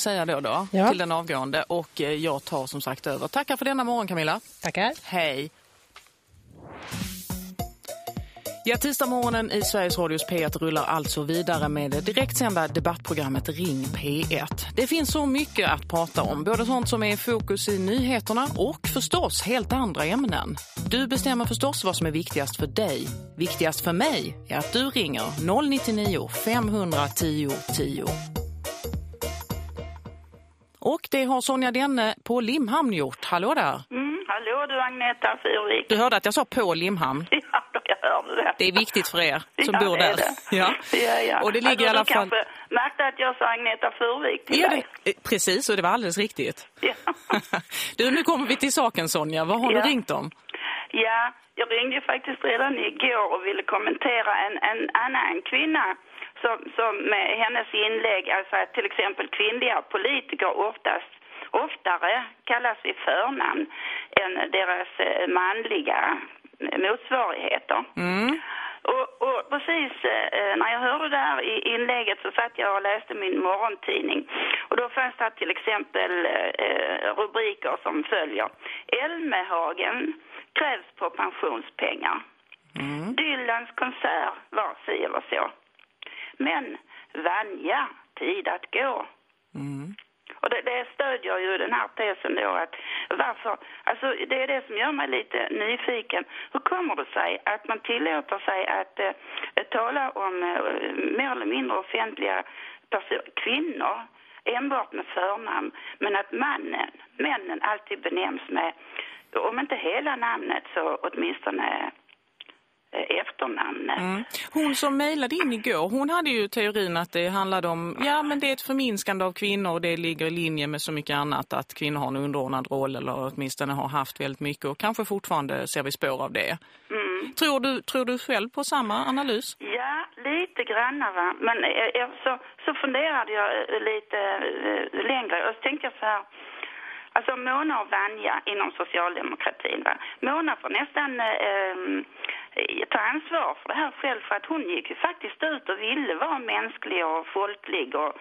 säga då då Ja. till den avgående och eh, jag tar som sagt över. Tackar för denna morgon Camilla. Tackar. Hej. Ja, tisdagsmorgonen i Sveriges Radios P1 rullar alltså vidare med det direktsända debattprogrammet Ring P1. Det finns så mycket att prata om, både sånt som är i fokus i nyheterna och förstås helt andra ämnen. Du bestämmer förstås vad som är viktigast för dig. Viktigast för mig är att du ringer 099 510 10. Och det har Sonja Denne på Limhamn gjort. Hallå där! Mm, hallå du Agneta Fyrvik. Du hörde att jag sa på Limhamn. Ja, jag hörde det. Det är viktigt för er som Ja, bor där. det. Ja. Ja, ja. Och det ligger alltså, i alla fall... märkte att jag sa Agneta Fyrvik till Ja, dig. det, eh, precis, och det var alldeles riktigt. Ja. Du, nu kommer vi till saken Sonja. Vad har Ja. du ringt om? ja, jag ringde faktiskt redan igår och ville kommentera en, en annan kvinna som, som med hennes inlägg, alltså att till exempel kvinnliga politiker oftast oftare kallas vid förnamn än deras eh, manliga motsvarigheter. Mm. Och, och precis eh, när jag hörde det här i inlägget så satt jag och läste min morgontidning. Och då fanns det till exempel eh, rubriker som följer. Älmehagen krävs på pensionspengar. Dylans konsert var si eller så. Men Vanja, tid att gå. Och det, det stödjer ju den här tesen då att varför, alltså det är det som gör mig lite nyfiken. Hur kommer det sig att man tillåter sig att eh, tala om eh, mer eller mindre offentliga kvinnor enbart med förnamn, men att mannen, männen alltid benämns med, om inte hela namnet så åtminstone eh, efternamnet. Mm. Hon som mejlade in igår, hon hade ju teorin att det handlade om, ja men det är ett förminskande av kvinnor och det ligger i linje med så mycket annat att kvinnor har en underordnad roll eller åtminstone har haft väldigt mycket och kanske fortfarande ser vi spår av det. Mm. Tror, du, tror du själv på samma analys? Ja, lite granna va. Men eh, eh, så, så funderade jag lite längre och så tänkte jag så här. Alltså Mona och Vanja inom socialdemokratin va. Mona får nästan eh, ta ansvar för det här själv för att hon gick ju faktiskt ut och ville vara mänsklig och folklig och,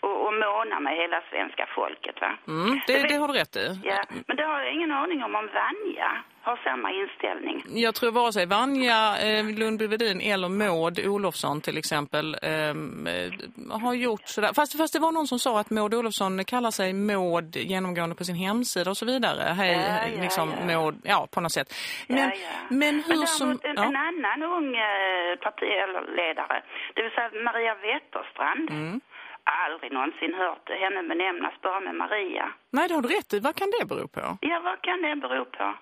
och, och måna med hela svenska folket va. Mm, det, det har du rätt i. Ja, men det har jag ingen aning om om Vanja har samma inställning. Jag tror vare sig Vanja eh, Lundby Wedin eller Maud Olofsson till exempel ehm, eh, har gjort sådär. Fast, fast det var någon som sa att Maud Olofsson kallar sig Maud genomgående på sin hemsida och så vidare. Hej, Ja, ja, liksom ja. Maud, ja på något sätt. Men, men hur Men som... en, en annan ung eh, partiledare, det vill säga Maria Wetterstrand. Mm. Aldrig någonsin hört henne benämnas bara med Maria. Nej, det har du rätt i. Vad kan det bero på? Ja, vad kan det bero på?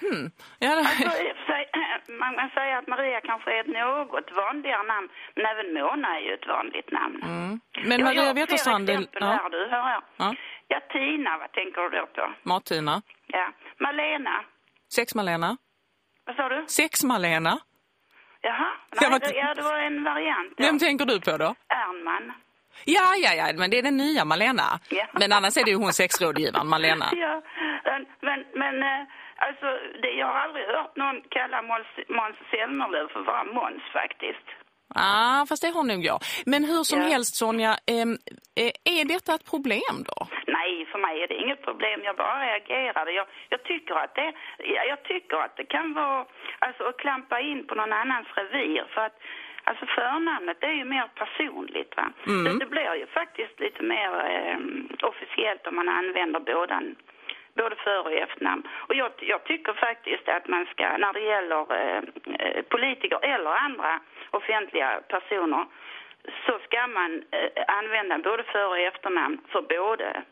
Hmm. Ja, det... Alltså, sig, man kan säga att Maria kanske är ett något vanligare namn, men även Mona är ju ett vanligt namn. mm. Men Maria jag Wetterstrand... Flera exempel Ja, här, du, hör. Ja. Ja, Tina, vad tänker du då på? Martina. Ja, Malena. Sex-Malena. Vad sa du? Sex-Malena. Jaha, Ja, nej, vad- det, ja, det var en variant. då. Vem tänker du på då? Ernman. Ja, ja, ja, men det är den nya Malena. Ja. Men annars är det ju hon sexrådgivaren, Malena. Ja, men, men, eh, alltså, det, jag har aldrig hört någon kalla Måns, Zelmerlöw för vara Måns faktiskt. Ah, fast det har nog jag. Men hur som Ja. helst, Sonja, eh, är detta ett problem då? Nej, för mig är det inget problem. Jag bara reagerade. Jag, jag, tycker att det, ja, jag tycker att det kan vara alltså, att klampa in på någon annans revir. För att alltså, förnamnet är ju mer personligt. Va? Det, det blir ju faktiskt lite mer eh, officiellt om man använder båda både för och efternamn. Och jag, jag tycker faktiskt att man ska, när det gäller eh, eh, politiker eller andra offentliga personer, så ska man eh, använda både för och efternamn för både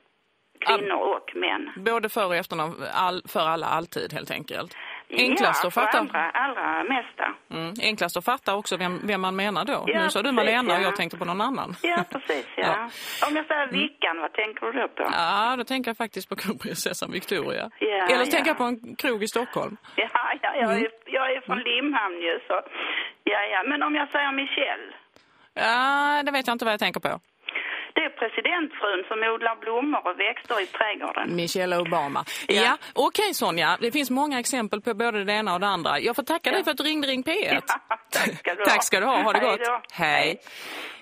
kvinnor och män. Både för och efternamn, all, för alla alltid helt enkelt. Enklast ja, att fatta. Allra, allra mesta. Mm, enklast att fatta också vem, vem man menar då. Ja, nu sa du Malena och ja. jag tänkte på någon annan. Ja, precis. Ja. Ja. Om jag säger Vickan, vad tänker du då på? Ja, då tänker jag faktiskt på kronprinsessan Victoria. Ja, Eller så tänker jag på en krog i Stockholm. Ja, ja jag, Mm. är, jag är från Limhamn ju, så... Ja, ja. Men om jag säger Michelle? Ja, det vet jag inte vad jag tänker på. Det är presidentfrun som odlar blommor och växter i trädgården. Michelle Obama. Ja, ja okej okay, Sonja. Det finns många exempel på både det ena och det andra. Jag får tacka ja. dig för att du ringde Ring P1. Ja, tack ska du ha. tack ska du ha. Ha det gott. Hej. Hej.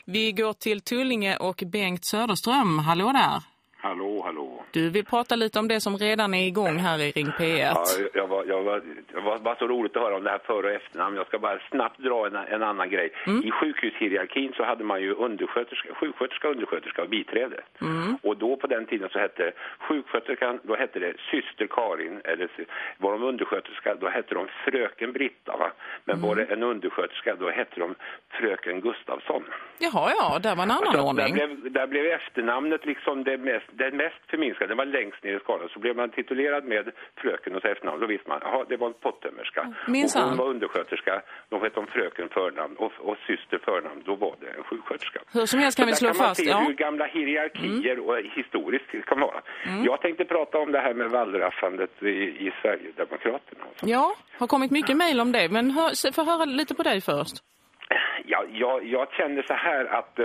Vi går till Tullinge och Bengt Söderström. Hallå där. Hallå, hallå. Du vill prata lite om det som redan är igång här i Ring P1. Ja, jag var, jag var, det var bara så roligt att höra om det här före och efternamn. Jag ska bara snabbt dra en, en annan grej. Mm. I sjukhushierarkin så hade man ju undersköterska, sjuksköterska, undersköterska och biträde. Mm. Och då på den tiden så hette sjuksköterskan, då hette det syster Karin. Eller var de undersköterska, då hette de fröken Britta va? Men mm. var det en undersköterska, då hette de fröken Gustavsson. Jaha, ja, det var en annan alltså, ordning. Där blev, där blev efternamnet liksom det mest den mest förminskade, den var längst ner i skalan. Så blev man titulerad med fröken och så efternamn. Då visste man, ja det var en pottömmerska. Och hon var undersköterska. Då hette hon fröken förnamn och, och syster förnamn. Då var det en sjuksköterska. Hur som helst kan så vi slå kan fast. man se ja. hur gamla hierarkier mm. och historiskt kan vara. Mm. Jag tänkte prata om det här med vallraffandet i, i Sverigedemokraterna. Ja, har kommit mycket mejl om det. Men hör, få höra lite på dig först. Ja, jag, jag känner så här att...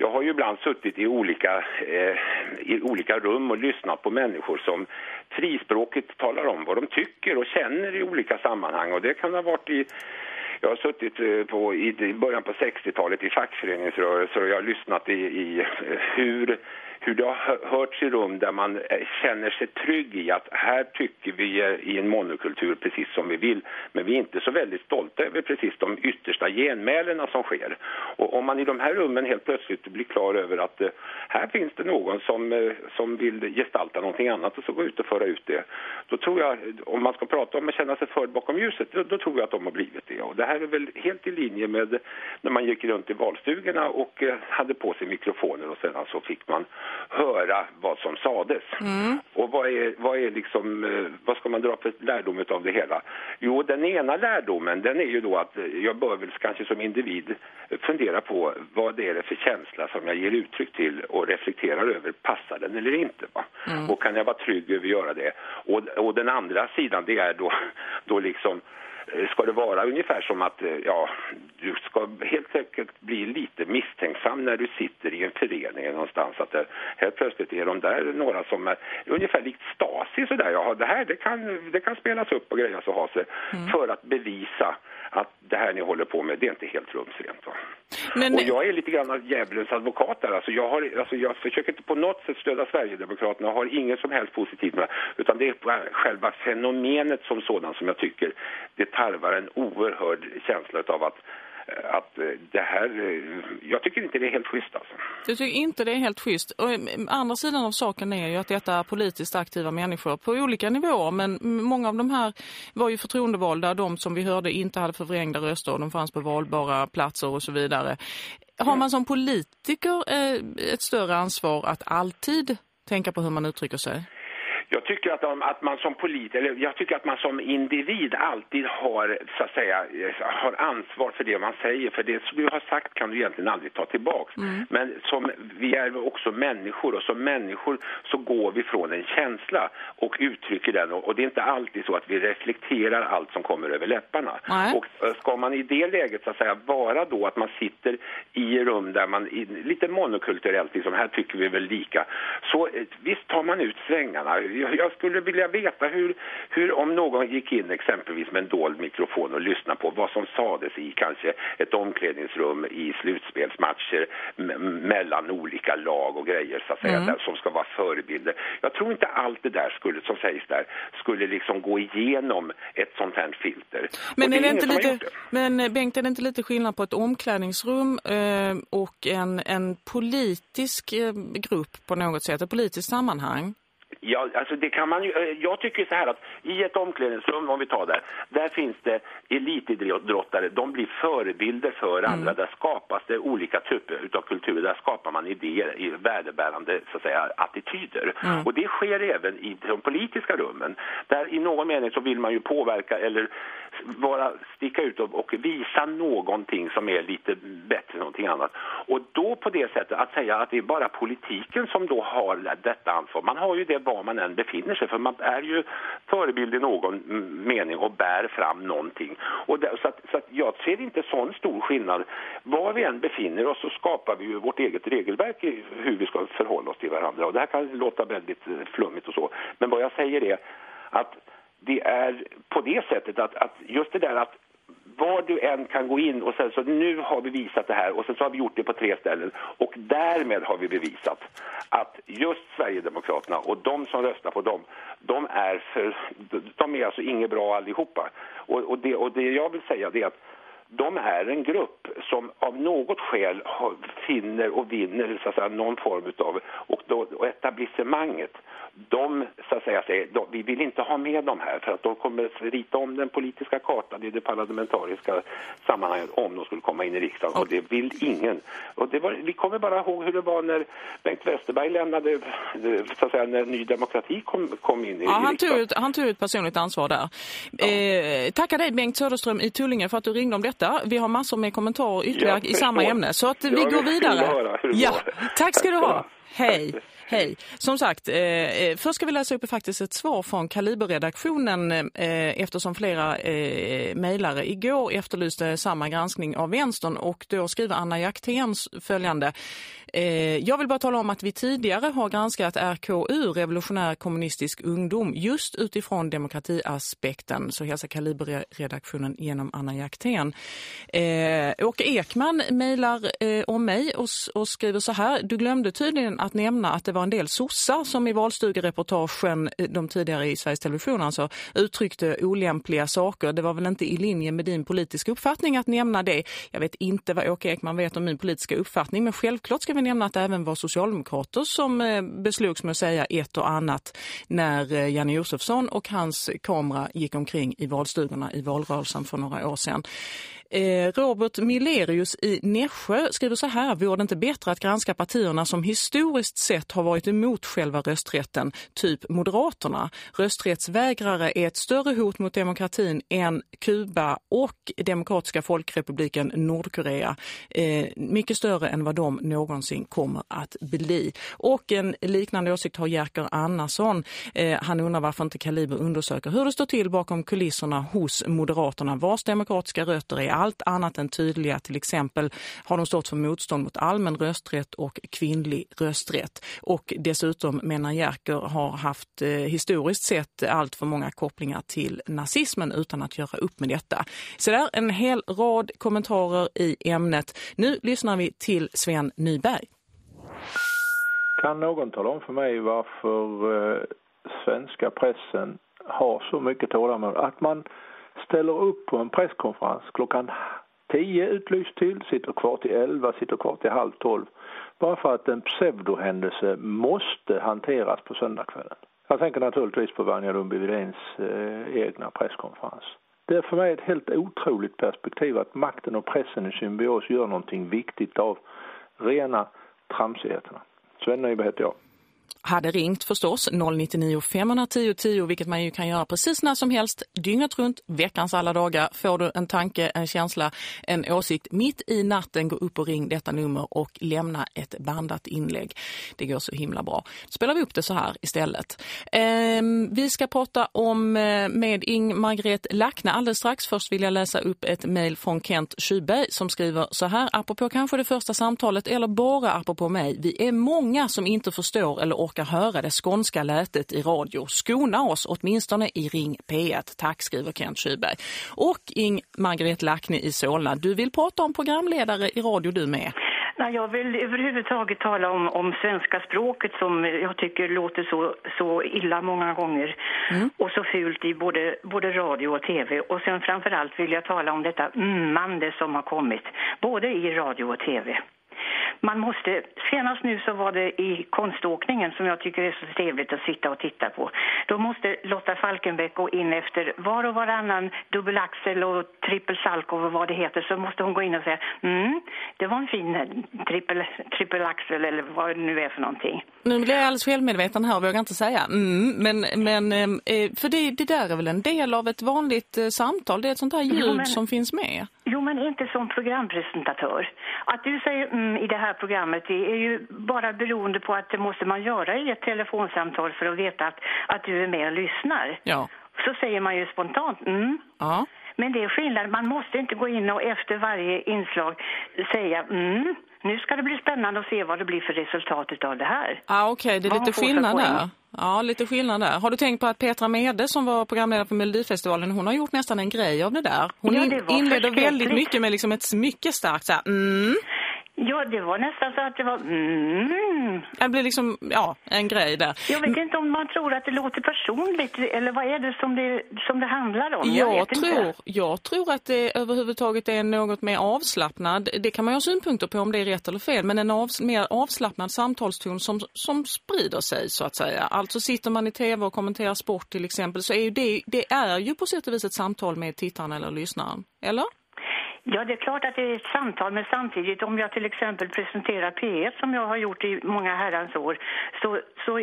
Jag har ju ibland suttit i olika, eh, i olika rum och lyssnat på människor som frispråkigt talar om vad de tycker och känner i olika sammanhang. Och det kan ha varit i jag har suttit eh, på, i början på 60-talet i fackföreningsrörelser och jag har lyssnat i, i eh, hur hur det har hörts i rum där man eh, känner sig trygg i att här tycker vi eh, i en monokultur precis som vi vill. Men vi är inte så väldigt stolta över precis de yttersta genmälena som sker. Och om man i de här rummen helt plötsligt blir klar över att eh, här finns det någon som, som vill gestalta någonting annat och så gå ut och föra ut det. Då tror jag, om man ska prata om att känna sig förd bakom ljuset, då, då, tror jag att de har blivit det. Och det här är väl helt i linje med när man gick runt i valstugorna och hade på sig mikrofoner och sedan så fick man höra vad som sades. Mm. Och vad är, vad är liksom, eh, vad ska man dra för lärdom av det hela? Jo, den ena lärdomen, den är ju då att eh, jag bör väl kanske som individ fundera på vad det är för känsla som jag ger uttryck till och reflekterar över, passar den eller inte? Va? Mm. Och kan jag vara trygg över att göra det? Och, och den andra sidan, det är då, då liksom ska det vara ungefär som att eh, ja, du ska helt enkelt bli lite misstänksam när du sitter i en förening någonstans. Att det, helt plötsligt är de där några som är ungefär likt Stasi sådär. Ja, det här det kan, det kan spelas upp och grejas och ha sig mm. för att bevisa att det här ni håller på med, det är inte helt rumsrent. Va? Men... Och jag är lite grann av djävulens advokat där. Alltså jag, har, alltså jag försöker inte på något sätt stödja Sverigedemokraterna. och har inget som helst positivt med. Utan det är själva fenomenet som sådant som jag tycker det tarvar en oerhörd känsla av att att eh, det här, eh, jag tycker inte det är helt schysst alltså. Du tycker inte det är helt schysst. Och eh, andra sidan av saken är ju att detta är politiskt aktiva människor på olika nivåer. Men många av de här var ju förtroendevalda. De som vi hörde inte hade förvrängda röster. De fanns på valbara platser och så vidare. Har man som politiker ett större ansvar att alltid tänka på hur man uttrycker sig? Jag tycker att, de, att man som polit, eller jag tycker att man som individ alltid har, så att säga, har ansvar för det man säger. För det som du har sagt kan du egentligen aldrig ta tillbaks. Mm. Men som, vi är också människor och som människor så går vi från en känsla och uttrycker den. Och, och det är inte alltid så att vi reflekterar allt som kommer över läpparna. Nej. Och eh, ska man i det läget så att säga vara då att man sitter i rum där man, lite monokulturellt, liksom, här tycker vi väl lika. Så eh, visst tar man ut svängarna jag skulle vilja veta hur, hur om någon gick in exempelvis med en dold mikrofon och lyssnade på vad som sades i kanske ett omklädningsrum i slutspelsmatcher mellan olika lag och grejer så att säga, mm. där, som ska vara förebilder. Jag tror inte allt det där skulle, som sägs där, skulle liksom gå igenom ett sånt här filter. Men, är det, inte lite, men eh, Bengt, är det inte lite skillnad på ett omklädningsrum eh, och en, en politisk eh, grupp på något sätt, ett politiskt sammanhang? Ja, alltså det kan man ju, eh, jag tycker så här att i ett omklädningsrum, om vi tar där, där finns det elitidrottare, de blir förebilder för mm. andra, där skapas det olika typer av kulturer, där skapar man idéer, i värdebärande så att säga, attityder. Mm. Och det sker även i de politiska rummen, där i någon mening så vill man ju påverka eller vara, sticka ut och, och, visa någonting som är lite bättre än någonting annat. Och då på det sättet att säga att det är bara politiken som då har detta ansvar. Man har ju det var man än befinner sig för man är ju förebild i någon mening och bär fram någonting. Och där, så, att, så att jag ser inte sån stor skillnad. Var vi än befinner oss så skapar vi ju vårt eget regelverk i hur vi ska förhålla oss till varandra. Och det här kan låta väldigt flummigt och så. Men vad jag säger är att det är på det sättet att, att just det där att var du än kan gå in och sen så nu har vi visat det här och sen så har vi gjort det på tre ställen och därmed har vi bevisat att just Sverigedemokraterna och de som röstar på dem de är, för, de är alltså inget bra allihopa. Och, och, det, och det jag vill säga är att de är en grupp som av något skäl finner och vinner så att säga, någon form av och, då, och etablissemanget de så att säga säger de, vi vill inte ha med dem här för att de kommer rita om den politiska kartan i det parlamentariska sammanhanget om de skulle komma in i riksdagen och, det vill ingen. Och var, vi kommer bara ihåg hur det var när Bengt Westerberg lämnade så att säga när Ny Demokrati kom, kom in i, ja, han riksdagen. Tog ut, han tog ut personligt ansvar där. Ja. Eh, tackar dig Bengt Söderström i Tullinge för att du ringde om detta. Vi har massor med kommentarer ytterligare i samma ämne så att vi går vidare. Ja, tack ska du ha. Hej. Hej. Som sagt, eh, eh, först ska vi läsa upp faktiskt ett svar från Kaliberredaktionen eh, eftersom flera eh, mejlare igår efterlyste samma granskning av vänstern och då skriver Anna Jaktén följande. Eh, jag vill bara tala om att vi tidigare har granskat RKU, Revolutionär kommunistisk ungdom, just utifrån demokratiaspekten. Så hälsar Kaliberredaktionen genom Anna Jaktén. Eh, Åke Ekman mejlar eh, om mig och, och skriver så här. Du glömde tydligen att nämna att det var var en del sossar som i valstugereportagen eh, de tidigare i Sveriges Television alltså, uttryckte olämpliga saker. Det var väl inte i linje med din politiska uppfattning att nämna det. Jag vet inte vad Åke Ekman vet om min politiska uppfattning men självklart ska vi nämna att det även var socialdemokrater som eh, beslogs med att säga ett och annat när eh, Janne Josefsson och hans kamera gick omkring i valstugorna i valrörelsen för några år sedan. Eh, Robert Millerius i Nässjö skriver så här. Vore det inte bättre att granska partierna som historiskt sett har varit emot själva rösträtten, typ Moderaterna? Rösträttsvägrare är ett större hot mot demokratin än Kuba och Demokratiska folkrepubliken Nordkorea. Eh, mycket större än vad de någonsin kommer att bli. Och en liknande åsikt har Jerker Annason. Eh, han undrar varför inte Kaliber undersöker hur det står till bakom kulisserna hos Moderaterna. Vars demokratiska rötter är allt annat än tydliga. Till exempel har de stått för motstånd mot allmän rösträtt och kvinnlig rösträtt. Och dessutom menar Jerker har haft eh, historiskt sett allt för många kopplingar till nazismen utan att göra upp med detta. Så där en hel rad kommentarer i ämnet. Nu lyssnar vi till Sven Nyberg. Kan någon tala om för mig varför eh, svenska pressen har så mycket tålamod att man ställer upp på en presskonferens klockan 10 utlyst till, sitter kvar till 11, sitter kvar till halv 12. Bara för att en pseudohändelse måste hanteras på söndagskvällen. Jag tänker naturligtvis på Vanja Lundby-Widéns eh, egna presskonferens. Det är för mig ett helt otroligt perspektiv att makten och pressen i symbios gör någonting viktigt av rena tramsigheterna. Sven Nyberg heter jag hade ringt förstås 099 510 10 vilket man ju kan göra precis när som helst dygnet runt, veckans alla dagar får du en tanke, en känsla, en åsikt mitt i natten gå upp och ring detta nummer och lämna ett bandat inlägg. Det går så himla bra. Spelar vi upp det så här istället. Ehm, vi ska prata om eh, med Ing Margret Lackne alldeles strax. Först vill jag läsa upp ett mejl från Kent Kyberg som skriver så här apropå kanske det första samtalet eller bara apropå mig. Vi är många som inte förstår eller orkar höra det skånska lätet i radio. Skona oss åtminstone i Ring P1. Tack skriver Kent Kyberg. Och Ing Margret Lackne i Solna. Du vill prata om programledare i radio du med. Nej, jag vill överhuvudtaget tala om, om svenska språket som jag tycker låter så, så illa många gånger mm. och så fult i både, både radio och tv. Och sen framförallt vill jag tala om detta mmande som har kommit både i radio och tv. Man måste, senast nu så var det i konståkningen som jag tycker är så trevligt att sitta och titta på. Då måste Lotta Falkenbäck gå in efter var och varannan dubbelaxel och trippelsalk och vad det heter så måste hon gå in och säga mm, det var en fin eh, trippel, trippelaxel eller vad det nu är för någonting. Nu blir jag alldeles självmedveten här och vågar inte säga mm, men, men eh, eh, för det, det där är väl en del av ett vanligt samtal, det är ett sånt här ljud jo, men, som finns med. Jo men inte som programpresentatör. Att du säger mm, i det här programmet det är ju bara beroende på att det måste man göra i ett telefonsamtal för att veta att, att du är med och lyssnar. Ja. Så säger man ju spontant mm. Ja. Men det är skillnad, man måste inte gå in och efter varje inslag säga mm, nu ska det bli spännande att se vad det blir för resultat av det här. Ah, Okej, okay. det är lite skillnad där. Ja, lite skillnad där. Har du tänkt på att Petra Mede som var programledare för Melodifestivalen, hon har gjort nästan en grej av det där. Hon ja, det inleder väldigt mycket med liksom ett mycket starkt så här, mm. Ja, det var nästan så att det var... Mm. Det blir liksom, ja, en grej där. Jag vet inte om man tror att det låter personligt eller vad är det som det, som det handlar om? Jag, jag tror, jag tror att det överhuvudtaget är något mer avslappnad. Det kan man ha synpunkter på om det är rätt eller fel. Men en av, mer avslappnad samtalston som, som sprider sig så att säga. Alltså sitter man i tv och kommenterar sport till exempel så är ju det, det är ju på sätt och vis ett samtal med tittaren eller lyssnaren. Eller? Ja, det är klart att det är ett samtal, men samtidigt om jag till exempel presenterar P1 som jag har gjort i många herrans år så, så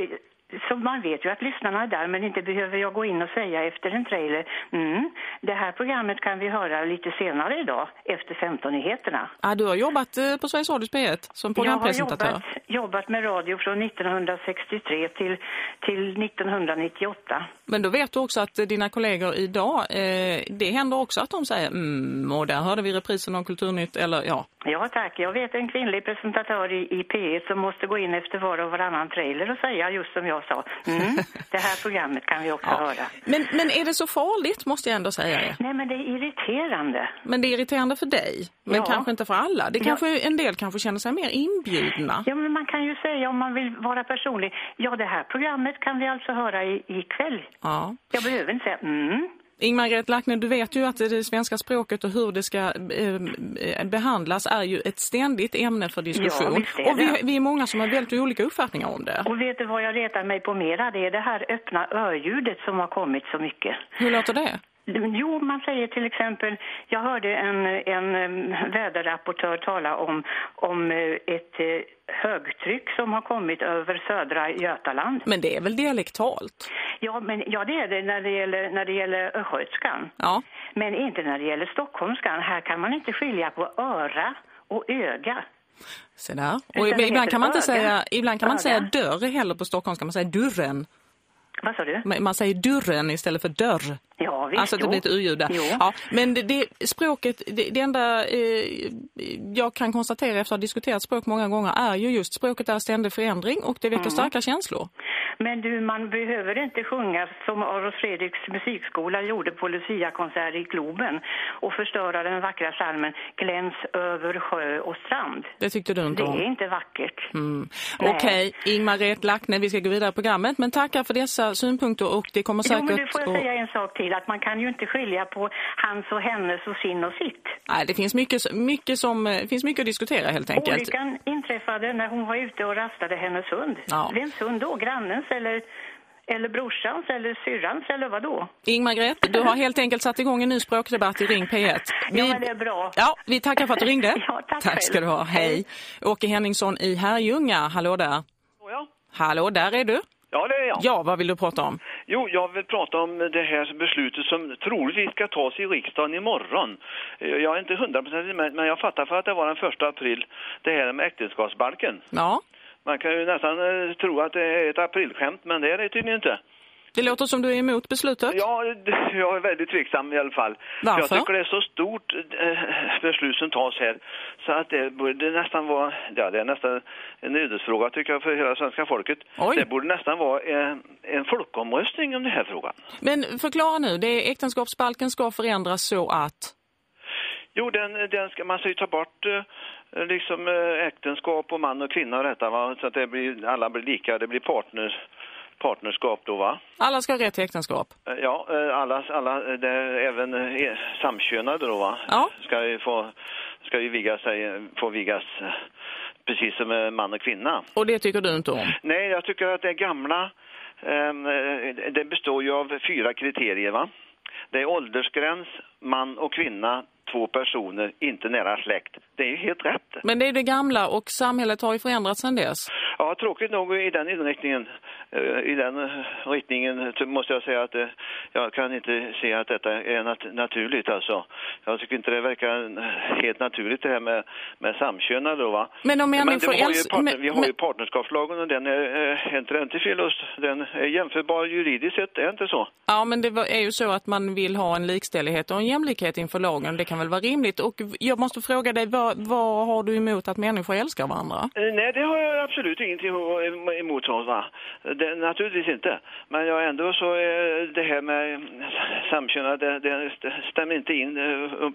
så man vet ju att lyssnarna är där men inte behöver jag gå in och säga efter en trailer mm, det här programmet kan vi höra lite senare idag efter 15-nyheterna. Ja, du har jobbat eh, på Sveriges Radios P1 som programpresentatör. Jag har jobbat, jobbat med radio från 1963 till, till 1998. Men då vet du också att dina kollegor idag, eh, det händer också att de säger mm, och där hörde vi reprisen om Kulturnytt eller ja. Ja tack, jag vet en kvinnlig presentatör i, i P1 som måste gå in efter var och varannan trailer och säga just som jag sa. Mm, det här programmet kan vi också ja. höra. Men, men är det så farligt måste jag ändå säga? Nej men det är irriterande. Men det är irriterande för dig, men ja. kanske inte för alla. Det kanske ja. en del kanske känner sig mer inbjudna. Ja men man kan ju säga om man vill vara personlig. Ja det här programmet kan vi alltså höra i, ikväll. Ja. Jag behöver inte säga mm. Ingmar Lackner, du vet ju att det svenska språket och hur det ska eh, eh, behandlas är ju ett ständigt ämne för diskussion. Ja, och vi, vi, är många som har väldigt olika uppfattningar om det. Och vet du vad jag retar mig på mera? Det är det här öppna örljudet som har kommit så mycket. Hur låter det? Jo, man säger till exempel, jag hörde en, en väderrapportör tala om, om eh, ett eh, högtryck som har kommit över södra Götaland. Men det är väl dialektalt? Ja, men, ja det är det när det gäller, när det gäller östgötskan. Ja. Men inte när det gäller stockholmskan. Här kan man inte skilja på öra och öga. Så där. Och ibland kan man inte säga, ibland kan man säga dörr heller på stockholmska. Man säger dörren. Vad sa du? Man säger dörren istället för dörr. Ja, visst. Alltså det blir ett urljud där. Ja, men det, det, språket, det, det enda eh, jag kan konstatera efter att ha diskuterat språk många gånger är ju just språket är ständig förändring och det väcker mm. starka känslor. Men du, man behöver inte sjunga som Aros Fredriks musikskola gjorde på Lucia-konsert i Globen och förstöra den vackra salmen Gläns över sjö och strand. Det tyckte du inte om? Det är inte vackert. Mm. Okej, okay. Ingmar Lackne, vi ska gå vidare på programmet. Men tackar för dessa synpunkter och det kommer säkert... Jo, men du får jag säga en sak till, att man kan ju inte skilja på hans och hennes och sin och sitt. Nej, det finns mycket, mycket, som, det finns mycket att diskutera helt enkelt. Olyckan inträffade när hon var ute och rastade hennes hund. Ja. Vems hund då? Grannens eller eller brorsans eller syrrans eller vad då? Ingmar du har helt enkelt satt igång en ny språkdebatt i Ring P1. Vi, ja, det är bra. Ja, vi tackar för att du ringde. ja, tack Tack ska du ha. Hej. Åke Henningsson i Herrljunga, hallå där. Ja. Hallå, där är du. Ja, det är jag. Ja, vad vill du prata om? Jo, jag vill prata om det här beslutet som troligtvis ska tas i riksdagen imorgon. Jag är inte hundraprocentig, men jag fattar för att det var den första april, det här med äktenskapsbalken. Ja. Man kan ju nästan eh, tro att det är ett aprilskämt, men det är det tydligen inte. Det låter som du är emot beslutet. Ja, jag är väldigt tveksam i alla fall. Varför? Jag tycker det är så stort eh, beslut som tas här så att det borde nästan vara, ja det är nästan en ödesfråga tycker jag för hela svenska folket. Oj. Det borde nästan vara en, en folkomröstning om den här frågan. Men förklara nu, det är äktenskapsbalken ska förändras så att... Jo, den, den ska, man ska ju ta bort eh, liksom eh, äktenskap och man och kvinna och detta va? så att det blir, alla blir lika, det blir partner partnerskap då va? Alla ska ha rätt till äktenskap? Eh, ja, alla, alla det, även samkönade då va? Ja. Ska ju få, ska ju viga sig, få vigas precis som eh, man och kvinna. Och det tycker du inte om? Nej, jag tycker att det gamla, ehm, det består ju av fyra kriterier va. Det är åldersgräns, man och kvinna, två personer, inte nära släkt. Det är ju helt rätt. Men det är det gamla och samhället har ju förändrats sedan dess. Ja, tråkigt nog i den inriktningen. Eh, I den eh, riktningen måste jag säga att eh, jag kan inte se att detta är nat naturligt alltså. Jag tycker inte det verkar helt naturligt det här med, med samkönade då. Men om människor... Men vi har ju, partner, vi har ju partnerskapslagen och den är, inte den till förlust. Den är jämförbar juridiskt sett, är inte så? Ja, men det är ju så att man vill ha en likställighet och en jämlikhet inför lagen. Det kan väl vara rimligt. Och jag måste fråga dig, vad, vad har du emot att människor älskar varandra? Nej, det har jag absolut ingenting emot va. Det, naturligtvis inte. Men jag ändå så är det här med samkönade, det, det stämmer inte in,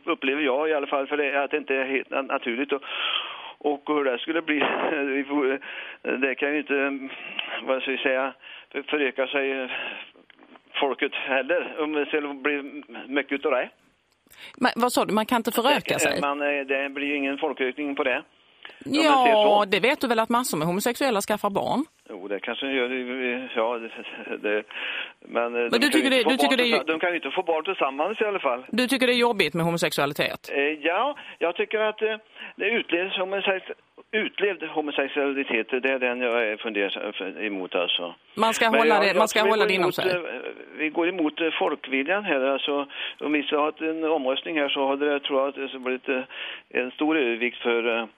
upplever jag i alla fall, för det, att det inte är helt naturligt. Och, och hur det skulle bli, det kan ju inte, vad ska vi säga, föröka sig folket heller, om det skulle bli mycket av det. Men, vad sa du, man kan inte föröka sig? Man, det blir ju ingen folkökning på det. Ja, det vet du väl att massor med homosexuella skaffar barn? Jo, det kanske gör ja, det, det, men, men de du tycker, det, du tycker det, de kan ju inte få barn tillsammans i alla fall. Du tycker det är jobbigt med homosexualitet? Eh, ja, jag tycker att eh, det utlevs homosex, utlevd homosexualitet, det är den jag är fundersam emot alltså. Man ska hålla jag, det, man ska hålla det inom sig. Eh, vi går emot eh, folkviljan här, alltså om vi ska ha en omröstning här så hade det tror jag att det blivit eh, en stor övervikt för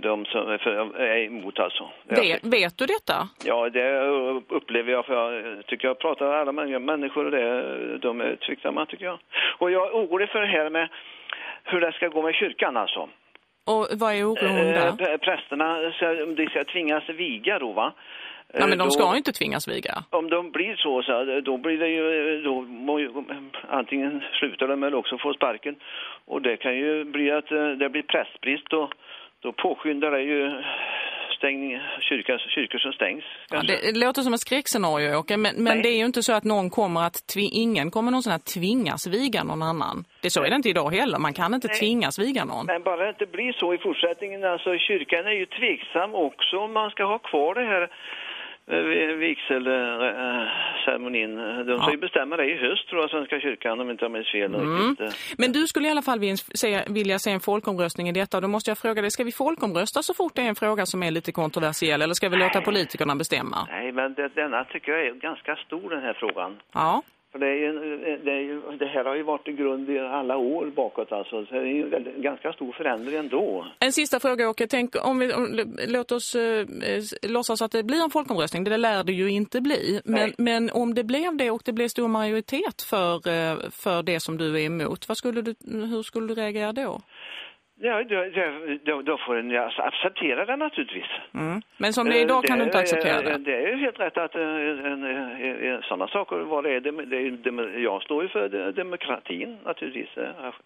de som är emot alltså. Vet, vet du detta? Ja, det upplever jag för jag tycker jag pratar med alla människor och det, de är tveksamma tycker jag. Och jag är orolig för det här med hur det ska gå med kyrkan alltså. Och vad är oron där? Eh, prästerna, de ska tvingas viga då va? Nej, men de ska då, inte tvingas viga. Om de blir så, så då blir det ju, då må ju, antingen slutar de eller också får sparken. Och det kan ju bli att det blir prästbrist och då påskyndar det ju stängning, kyrka, kyrkor som stängs. Ja, det låter som ett skräckscenario, okay? men, men det är ju inte så att någon kommer att tvi, ingen kommer någonsin att tvingas viga någon annan. Det så är det inte idag heller, man kan inte Nej. tvingas viga någon. Men bara det inte blir så i fortsättningen, alltså kyrkan är ju tveksam också om man ska ha kvar det här vigselceremonin. De ska ju bestämma det i höst tror jag, Svenska kyrkan, om inte jag minns fel. Mm. Men du skulle i alla fall vilja se en folkomröstning i detta. Då måste jag fråga dig, ska vi folkomrösta så fort det är en fråga som är lite kontroversiell? Eller ska vi låta politikerna bestämma? Nej, men det, denna tycker jag är ganska stor den här frågan. Ja. För det, är ju, det, är ju, det, här har ju varit en grund i alla år bakåt alltså. Så det är ju en ganska stor förändring ändå. En sista fråga Åke. Tänk om vi om, låt oss eh, låtsas att det blir en folkomröstning. Det lär det ju inte bli. Men, men, om det blev det och det blev stor majoritet för, eh, för det som du är emot. Vad skulle du, hur skulle du reagera då? Ja, då, då, får en acceptera det naturligtvis. Mm. Men som det är idag kan det, du inte acceptera det? Det är ju helt rätt att äh, sådana saker, vad det är, det, det, jag står ju för demokratin naturligtvis,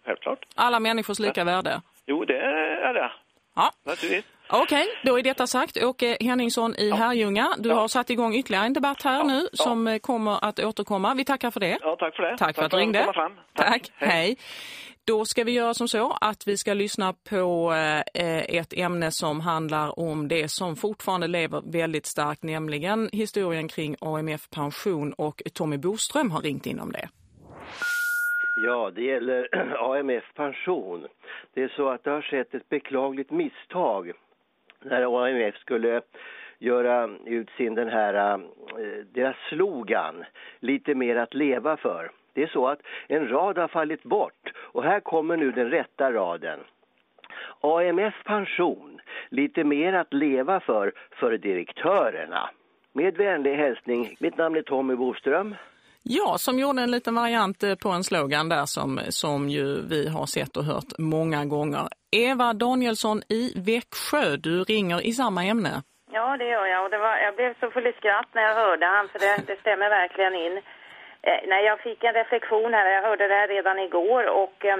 självklart. Alla människors lika värde? Jo, det är det. Ja. Naturligtvis. Okej, då är detta sagt. Åke Henningsson i ja. Herrljunga, du ja. har satt igång ytterligare en debatt här ja. nu som ja. kommer att återkomma. Vi tackar för det. Ja, tack för det. Tack, tack för att du ringde. Tack. tack. Hej. Hej. Då ska vi göra som så att vi ska lyssna på eh, eh, ett ämne som handlar om det som fortfarande lever väldigt starkt, nämligen historien kring AMF pension och Tommy Boström har ringt in om det. Ja, det gäller AMF pension. Det är så att det har skett ett beklagligt misstag när AMF skulle göra ut sin den här, eh, deras slogan, lite mer att leva för. Det är så att en rad har fallit bort och här kommer nu den rätta raden. AMF pension, lite mer att leva för, för direktörerna. Med vänlig hälsning, mitt namn är Tommy Boström. Ja, som gjorde en liten variant eh, på en slogan där som, som ju vi har sett och hört många gånger. Eva Danielsson i Växjö, du ringer i samma ämne. Ja, det gör jag och det var, jag blev så full i skratt när jag hörde han för det, det stämmer verkligen in. Eh, nej, jag fick en reflektion här. Jag hörde det här redan igår och eh,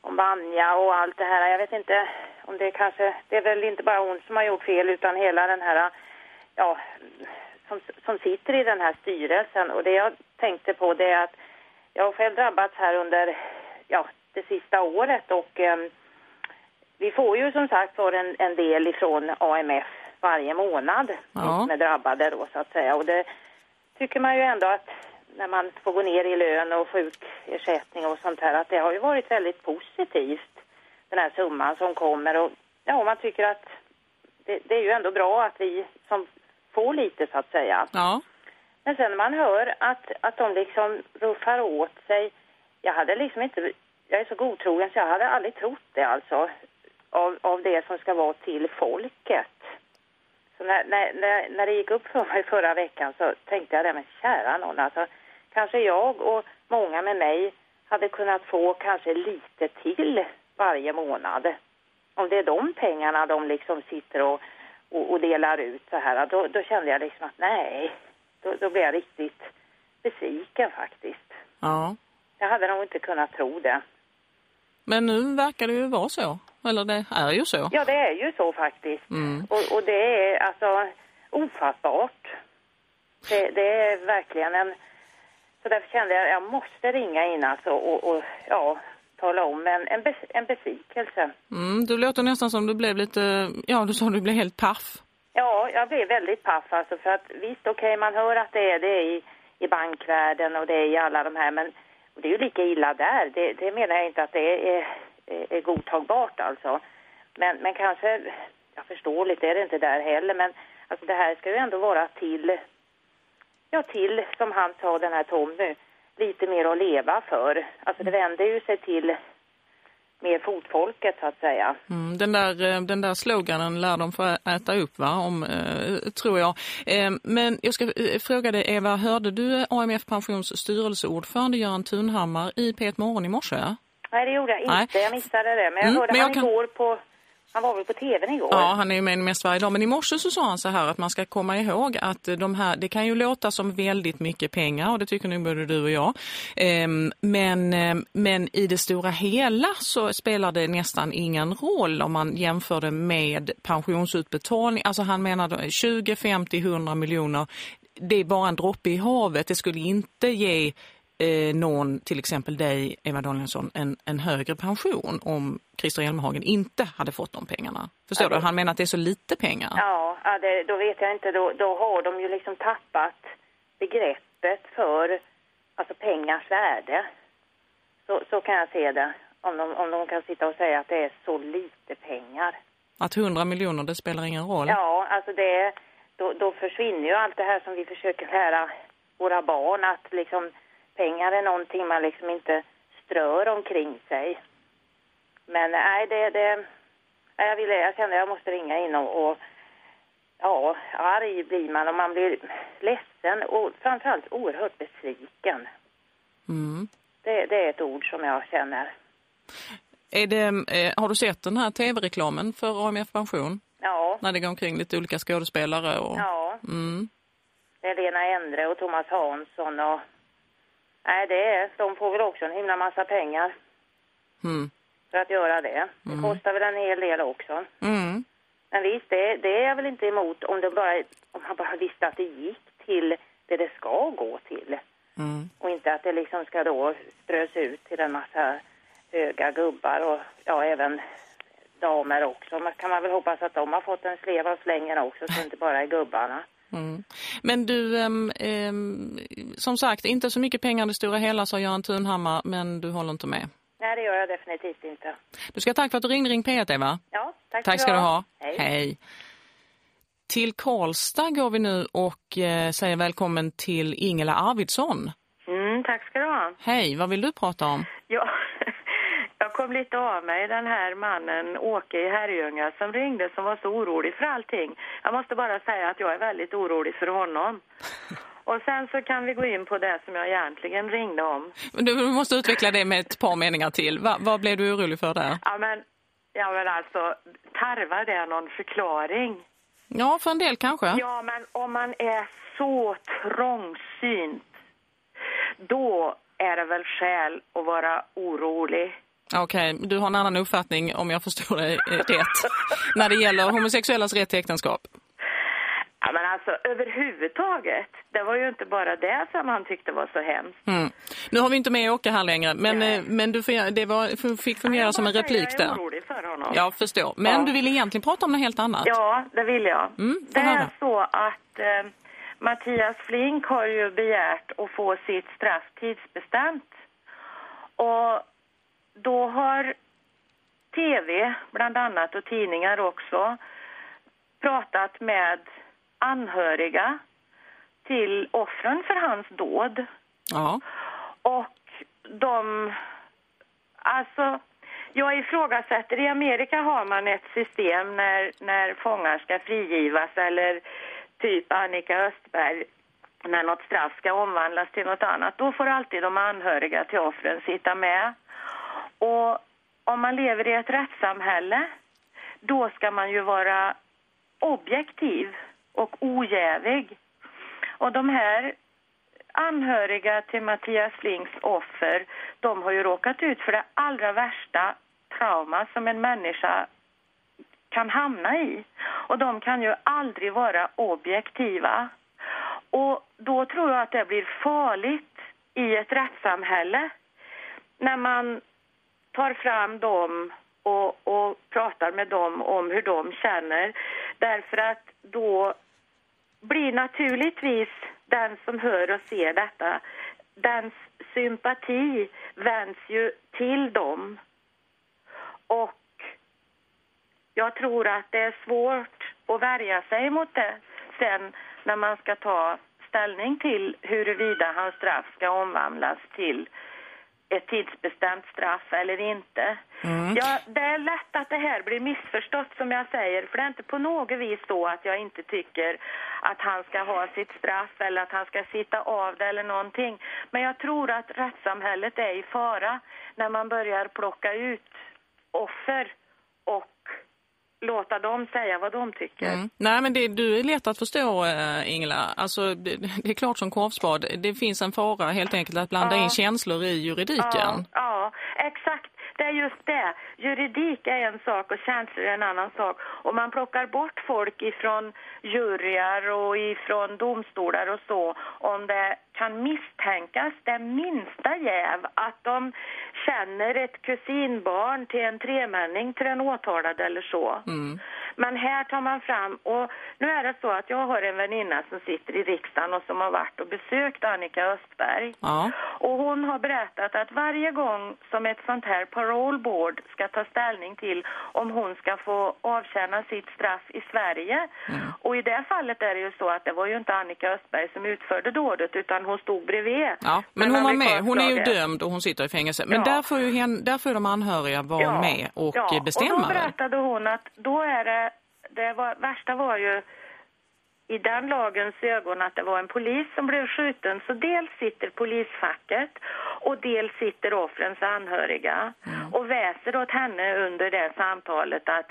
om Vanja och allt det här. Jag vet inte om det kanske... Det är väl inte bara hon som har gjort fel utan hela den här... Ja, som, som sitter i den här styrelsen. Och det jag tänkte på det är att jag har själv drabbats här under ja, det sista året och eh, vi får ju som sagt för en, en del ifrån AMF varje månad Ja. med drabbade då så att säga. Och det tycker man ju ändå att när man får gå ner i lön och sjukersättning och sånt här att det har ju varit väldigt positivt den här summan som kommer och ja man tycker att det, det är ju ändå bra att vi som får lite så att säga. Ja. Men sen när man hör att, att de liksom ruffar åt sig. Jag hade liksom inte, jag är så godtrogen så jag hade aldrig trott det alltså. Av, av det som ska vara till folket. Så när, när, när, det gick upp för mig förra veckan så tänkte jag det, men kära någon alltså. Kanske jag och många med mig hade kunnat få kanske lite till varje månad. Om det är de pengarna de liksom sitter och, och, och delar ut så här, då, då kände jag liksom att nej, då, då blev jag riktigt besviken faktiskt. Ja. Jag hade nog inte kunnat tro det. Men nu verkar det ju vara så. Eller det är ju så. Ja, det är ju så faktiskt. Mm. Och, och det är alltså ofattbart. Det, det är verkligen en... Så därför kände jag att jag måste ringa in alltså och, och ja, tala om en, en, bes, en besvikelse. Mm, du låter nästan som du blev lite... Ja, du sa du blev helt paff. Ja, jag blev väldigt paff alltså för att visst okej man hör att det är det i, i bankvärlden och det är i alla de här men det är ju lika illa där. Det, det menar jag inte att det är, är, är godtagbart alltså. Men, men kanske, jag förstår lite, är det inte där heller men alltså det här ska ju ändå vara till, ja till som han sa den här Tommy, lite mer att leva för. Alltså det vänder ju sig till mer fotfolket så att säga. Mm, den, där, eh, den där sloganen lär de få äta upp va, om, eh, tror jag. Eh, men jag ska eh, fråga dig Eva, hörde du AMF Pensions styrelseordförande Göran Thunhammar i P1 Morgon i morse? Nej, det gjorde jag inte. Nej. Jag missade det. Men jag Mm, hörde men jag han kan- igår på... Han var väl på tvn igår? Ja, han är ju med mest varje dag. Men i morse så sa han så här att man ska komma ihåg att de här, det kan ju låta som väldigt mycket pengar och det tycker nog både du och jag. Ehm, men, ehm, men i det stora hela så spelar det nästan ingen roll om man jämför det med pensionsutbetalning. Alltså han menar 20, 50, 100 miljoner. Det är bara en droppe i havet. Det skulle inte ge eh, någon, till exempel dig, Eva Danielsson, en, en högre pension om Christer Hjelmhagen inte hade fått de pengarna. Förstår Ja, du? Han menar att det är så lite pengar. Ja, ja det, då vet jag inte. Då, då har de ju liksom tappat begreppet för alltså pengars värde. Så, så kan jag se det. Om de, om de kan sitta och säga att det är så lite pengar. Att 100 miljoner, det spelar ingen roll. Ja, alltså det, då, då försvinner ju allt det här som vi försöker lära våra barn att liksom pengar är någonting man liksom inte strör omkring sig. Men nej, det, det jag, ville, jag kände att jag måste ringa in och, och ja, arg blir man och man blir ledsen och framförallt oerhört besviken. Mm. Det, det är ett ord som jag känner. Det, eh, har du sett den här tv-reklamen för AMF Pension? Ja, När det går omkring lite olika skådespelare och... ja. Mm. Det är Lena Endre och Thomas Hansson och... Nej, det är... De får väl också en himla massa pengar Mm. för att göra det. Det kostar väl en hel del också. Mm. Men visst, det, det är jag väl inte emot om, det bara, om man bara visste att det gick till det det ska gå till. Mm. Och inte att det liksom ska då strös ut till en massa höga gubbar och ja, även damer också. Man kan man väl hoppas att de har fått en slev av slängen också så inte bara är gubbarna. Mm. Men du, ehm, ehm, som sagt, inte så mycket pengar det stora hela, sa Göran Thunhammar, men du håller inte med. Nej, det gör jag definitivt inte. Du ska tack för att du ringde Ring P1, Eva. Ja, tack, Tack ska du ha. Hej. Till Karlstad går vi nu och eh, säger välkommen till Ingela Arvidsson. Mm, tack ska du ha. Hej, vad vill du prata om? Kom lite av mig den här mannen Åke i Herrljunga som ringde som var så orolig för allting. Jag måste bara säga att jag är väldigt orolig för honom. Och sen så kan vi gå in på det som jag egentligen ringde om. Men Du måste utveckla det med ett par meningar till. Va, vad blev du orolig för där? Ja men, ja men alltså, tarvar det någon förklaring? Ja, för en del kanske. Ja men om man är så trångsynt, då är det väl skäl att vara orolig. Okej, du har en annan uppfattning om jag förstår dig eh, rätt. när det gäller homosexuellas rätt till äktenskap. Ja, men alltså överhuvudtaget. Det var ju inte bara det som han tyckte var så hemskt. Mm. Nu har vi inte med Åke här längre, men, eh, men du får, det var, fick fungera Ja, som en jag replik är där. orolig för honom. Jag förstår. Men Ja. du vill egentligen prata om något helt annat. Ja, det vill jag. Mm, det är så att eh, Mattias Flink har ju begärt att få sitt straff tidsbestämt. Och då har tv, bland annat, och tidningar också pratat med anhöriga till offren för hans dåd. Ja. Och de... Alltså, jag ifrågasätter. I Amerika har man ett system när, när fångar ska frigivas eller typ Annika Östberg när något straff ska omvandlas till något annat. Då får alltid de anhöriga till offren sitta med. Och om man lever i ett rättssamhälle då ska man ju vara objektiv och ojävig. Och de här anhöriga till Mattias Flings offer, de har ju råkat ut för det allra värsta trauma som en människa kan hamna i. Och de kan ju aldrig vara objektiva. Och då tror jag att det blir farligt i ett rättssamhälle när man tar fram dem och, och pratar med dem om hur de känner. Därför att då blir naturligtvis den som hör och ser detta, dens sympati vänds ju till dem. Och jag tror att det är svårt att värja sig mot det sen när man ska ta ställning till huruvida hans straff ska omvandlas till ett tidsbestämt straff eller inte. Mm. Ja, det är lätt att det här blir missförstått som jag säger, för det är inte på något vis så att jag inte tycker att han ska ha sitt straff eller att han ska sitta av det eller någonting. Men jag tror att rättssamhället är i fara när man börjar plocka ut offer låta dem säga vad de tycker. Mm. Nej, men det, du är lätt att förstå, äh, Ingela. Alltså, det, det är klart som korvspad. Det finns en fara helt enkelt att blanda Ja. in känslor i juridiken. Ja, ja, exakt. Det är just det. Juridik är en sak och känslor är en annan sak. Och man plockar bort folk ifrån juryar och ifrån domstolar och så om det kan misstänkas det minsta jäv att de känner ett kusinbarn till en tremänning till en åtalad eller så. Mm. Men här tar man fram, och nu är det så att jag har en väninna som sitter i riksdagen och som har varit och besökt Annika Östberg. Ja. Och hon har berättat att varje gång som ett sånt här parole board ska ta ställning till om hon ska få avtjäna sitt straff i Sverige. Och i det fallet är det ju så att det var ju inte Annika Östberg som utförde dådet utan hon stod bredvid. Ja, men hon var med. Hon är ju dömd och hon sitter i fängelse. Men. Där, får ju hen, där får de anhöriga vara Ja, med och ja. bestämma. Och då berättade hon att då är det, det var, värsta var ju i den lagens ögon att det var en polis som blev skjuten. Så dels sitter polisfacket och dels sitter offrens anhöriga och väser åt henne under det samtalet att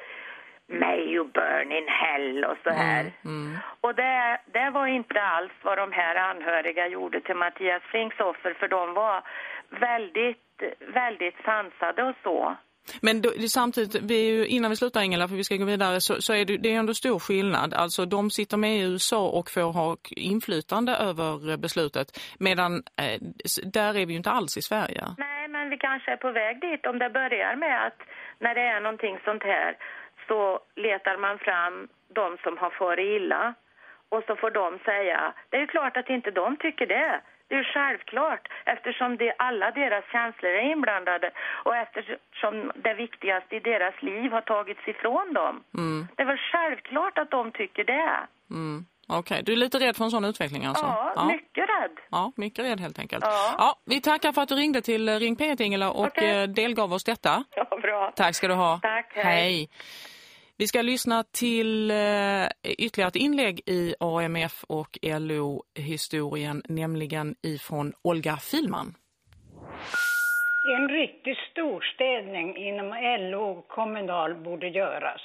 May you burn in hell och så här. Mm. Och det, det var inte alls vad de här anhöriga gjorde till Mattias Flinks offer för de var väldigt, väldigt sansade och så. Men då, samtidigt, vi innan vi slutar Ingela, för vi ska gå vidare, så, så är det, det är ändå stor skillnad. Alltså de sitter med i USA och får ha inflytande över eh, beslutet. Medan eh, där är vi ju inte alls i Sverige. Nej, men vi kanske är på väg dit. Om det börjar med att när det är någonting sånt här så letar man fram de som har farit illa. Och så får de säga, det är ju klart att inte de tycker det. Det är självklart eftersom det, alla deras känslor är inblandade och eftersom det viktigaste i deras liv har tagits ifrån dem. Mm, Det är väl självklart att de tycker det. mm. Okej, du är lite rädd för en sån utveckling alltså? Ja, mycket rädd. Ja, mycket rädd helt enkelt. Ja. vi tackar för att du ringde till eh, Ring P1 Ingela och Okej. eh, delgav oss detta. Ja, bra. Tack ska du ha. Tack, hej. Vi ska lyssna till eh, ytterligare ett inlägg i AMF och LO-historien, nämligen ifrån Olga Filman. En riktig storstädning inom LO och Kommunal borde göras.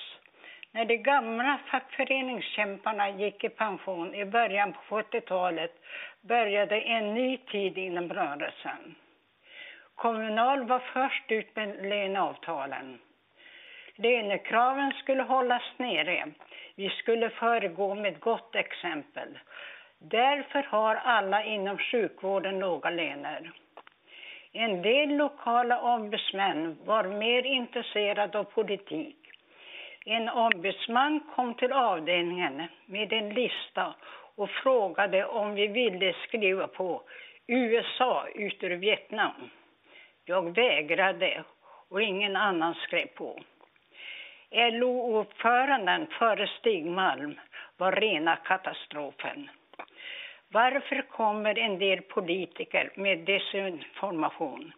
När de gamla fackföreningskämparna gick i pension i början på 70-talet började en ny tid inom rörelsen. Kommunal var först ut med löneavtalen. Lönekraven skulle hållas nere. Vi skulle föregå med gott exempel. Därför har alla inom sjukvården låga löner. En del lokala ombudsmän var mer intresserade av politik. En ombudsman kom till avdelningen med en lista och frågade om vi ville skriva på USA ut ur Vietnam. Jag vägrade och ingen annan skrev på. LO-ordföranden före Stig Malm var rena katastrofen. Varför kommer en del politiker med desinformation?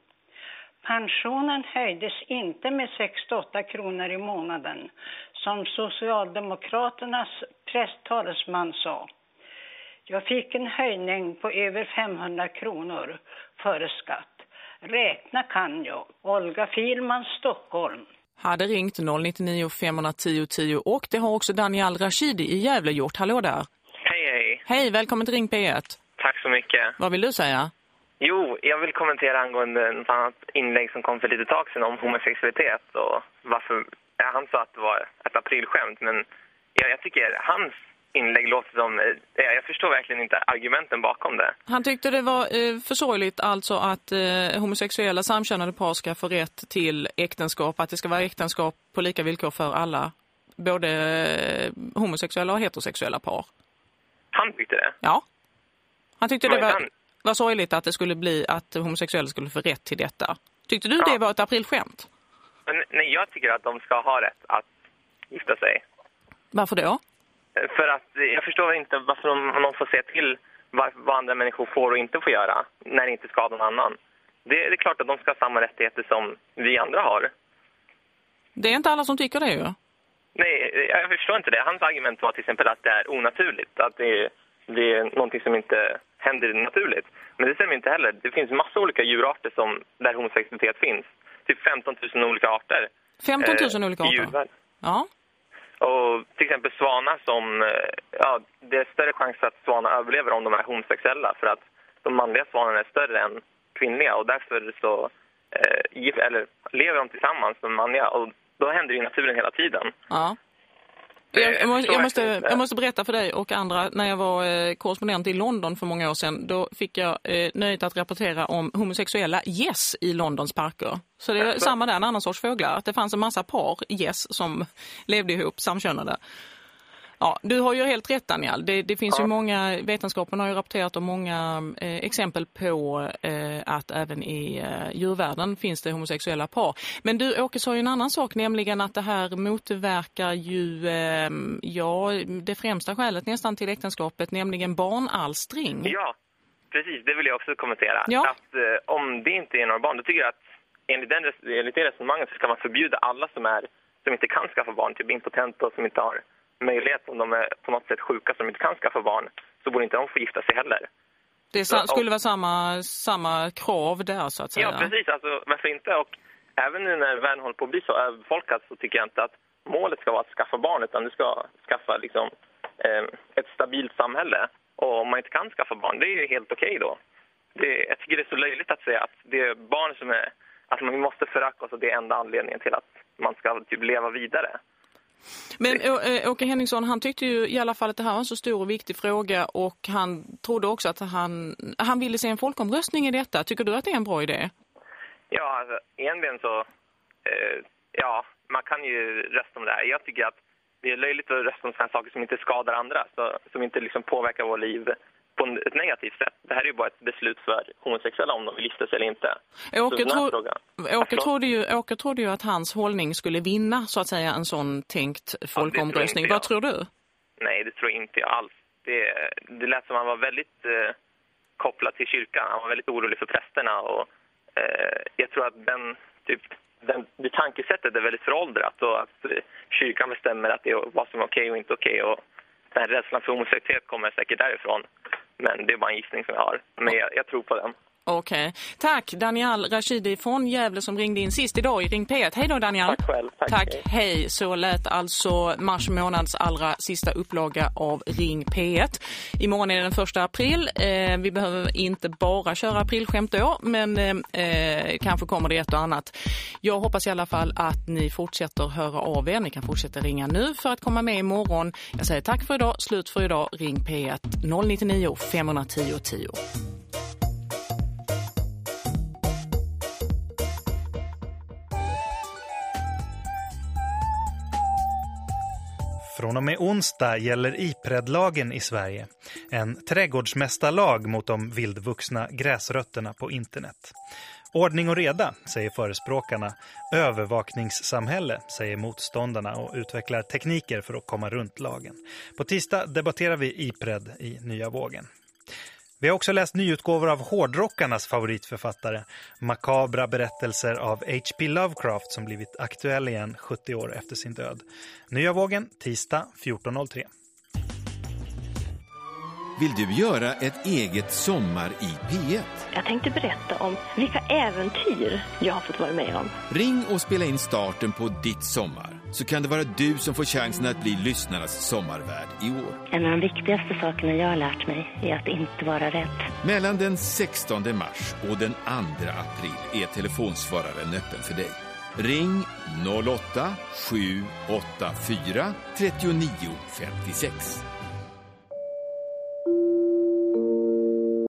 Pensionen höjdes inte med 68 kronor i månaden som Socialdemokraternas presstalesman sa. Jag fick en höjning på över 500 kronor före skatt. Räkna kan jag. Olga Filman, Stockholm. Hade ringt 099 510 10 och det har också Daniel Rashidi i Gävle gjort. Hallå där. Hej, hej. Hej, välkommen till Ring P1. Tack så mycket. Vad vill du säga? Jo, jag vill kommentera angående ett annat inlägg som kom för lite tag sedan om homosexualitet och varför ja, han sa att det var ett aprilskämt men ja, jag tycker hans inlägg låter som... Ja, jag förstår verkligen inte argumenten bakom det. Han tyckte det var eh, försorgligt alltså att eh, homosexuella samkönade par ska få rätt till äktenskap. Att det ska vara äktenskap på lika villkor för alla. Både eh, homosexuella och heterosexuella par. Han tyckte det? Ja. Han tyckte det var, han- var sorgligt att det skulle bli att homosexuella skulle få rätt till detta. Tyckte du Ja. det var ett aprilskämt? Men, nej, jag tycker att de ska ha rätt att gifta sig. Varför då? För att jag förstår inte varför de, de får se till vad, vad andra människor får och inte får göra när det inte skadar någon annan. Det, det är klart att de ska ha samma rättigheter som vi andra har. Det är inte alla som tycker det ju. Nej, jag förstår inte det. Hans argument var till exempel att det är onaturligt. Att det är, det är någonting som inte händer naturligt. Men det stämmer inte heller. Det finns massa olika djurarter som, där homosexualitet finns. Typ 15 000 olika arter. 15 000 eh, olika arter? Ja. Och till exempel svanar som... Eh, ja, det är större chans att svanar överlever om de är homosexuella. För att de manliga svanarna är större än kvinnliga. Och därför så eh, eller, lever de tillsammans, de manliga. Och då händer det i naturen hela tiden. Ja. Jag, måste, jag, måste, jag måste berätta för dig och andra, när jag var eh, korrespondent i London för många år sedan, då fick jag eh, nöjet att rapportera om homosexuella gäss i Londons parker. Så det är samma där, en annan sorts fåglar. Att det fanns en massa par gäss som levde ihop, samkönade. Ja, du har ju helt rätt Daniel. Det, det finns Ja. ju många, vetenskapen har ju rapporterat om många eh, exempel på eh, att även i eh, djurvärlden finns det homosexuella par. Men du Åke sa ju en annan sak, nämligen att det här motverkar ju eh, ja, det främsta skälet nästan till äktenskapet, nämligen barnalstring. Ja, precis. Det vill jag också kommentera. Ja. Att eh, om det inte är några barn, då tycker jag att enligt, den, enligt det resonemanget så ska man förbjuda alla som, är, som inte kan skaffa barn, typ impotenta och som inte har möjlighet, om de är på något sätt sjuka som inte kan skaffa barn, så borde inte de få gifta sig heller. Det Ja. skulle vara samma, samma krav där så att säga. Ja, precis. Alltså, varför inte? Och även nu när världen håller på att bli så överbefolkad så tycker jag inte att målet ska vara att skaffa barn, utan du ska skaffa liksom, eh, ett stabilt samhälle. Och om man inte kan skaffa barn, det är ju helt okej då. Det, jag tycker det är så löjligt att säga att det är barn som är... Att man måste föröka oss och det är enda anledningen till att man ska typ leva vidare. Men Å- Åke Henningsson, han tyckte ju i alla fall att det här var en så stor och viktig fråga och han trodde också att han, han ville se en folkomröstning i detta. Tycker du att det är en bra idé? Ja, alltså, egentligen så... Eh, ja, man kan ju rösta om det här. Jag tycker att det är löjligt att rösta om sådana saker som inte skadar andra, så, som inte liksom påverkar vår liv på ett negativt sätt. Det här är ju bara ett beslut för homosexuella om de vill gifta sig eller inte. Åke, tro, frågan- Åke, förlåt? trodde ju, Åke trodde ju att hans hållning skulle vinna så att säga en sån tänkt folkomröstning. jag. Vad tror du? Nej, det tror jag inte alls. Det, det lät som att han var väldigt eh, kopplad till kyrkan. Han var väldigt orolig för prästerna. Och, eh, jag tror att den, typ, den, det tankesättet är väldigt föråldrat och att eh, kyrkan bestämmer att det är vad som är okej och inte okej. Och den här rädslan för homosexualitet kommer säkert därifrån. Men det är bara en gissning som jag har. Men jag, jag tror på den. Okej. Okay. Tack Daniel Rashidi från Gävle som ringde in sist idag i Ring P1. Hej då Daniel. Tack själv. Tack. Tack. Hej. Så lät alltså mars månads allra sista upplaga av Ring P1. Imorgon är det den första april. Eh, vi behöver inte bara köra aprilskämt då, men eh, kanske kommer det ett och annat. Jag hoppas i alla fall att ni fortsätter höra av er. Ni kan fortsätta ringa nu för att komma med imorgon. Jag säger tack för idag. Slut för idag. Ring P1 099 510 10. Från och med onsdag gäller IPRED-lagen i Sverige. En trädgårdsmästarlag mot de vildvuxna gräsrötterna på internet. Ordning och reda, säger förespråkarna. Övervakningssamhälle, säger motståndarna och utvecklar tekniker för att komma runt lagen. På tisdag debatterar vi IPRED i Nya vågen. Vi har också läst nyutgåvor av hårdrockarnas favoritförfattare, makabra berättelser av H.P. Lovecraft som blivit aktuell igen 70 år efter sin död. Nya vågen, tisdag 14.03. Vill du göra ett eget sommar i P1? Jag tänkte berätta om vilka äventyr jag har fått vara med om. Ring och spela in starten på ditt sommar så kan det vara du som får chansen att bli lyssnarnas sommarvärd i år. En av de viktigaste sakerna jag har lärt mig är att inte vara rädd. Mellan den 16 mars och den 2 april är telefonsvararen öppen för dig. Ring 08 784 39 56.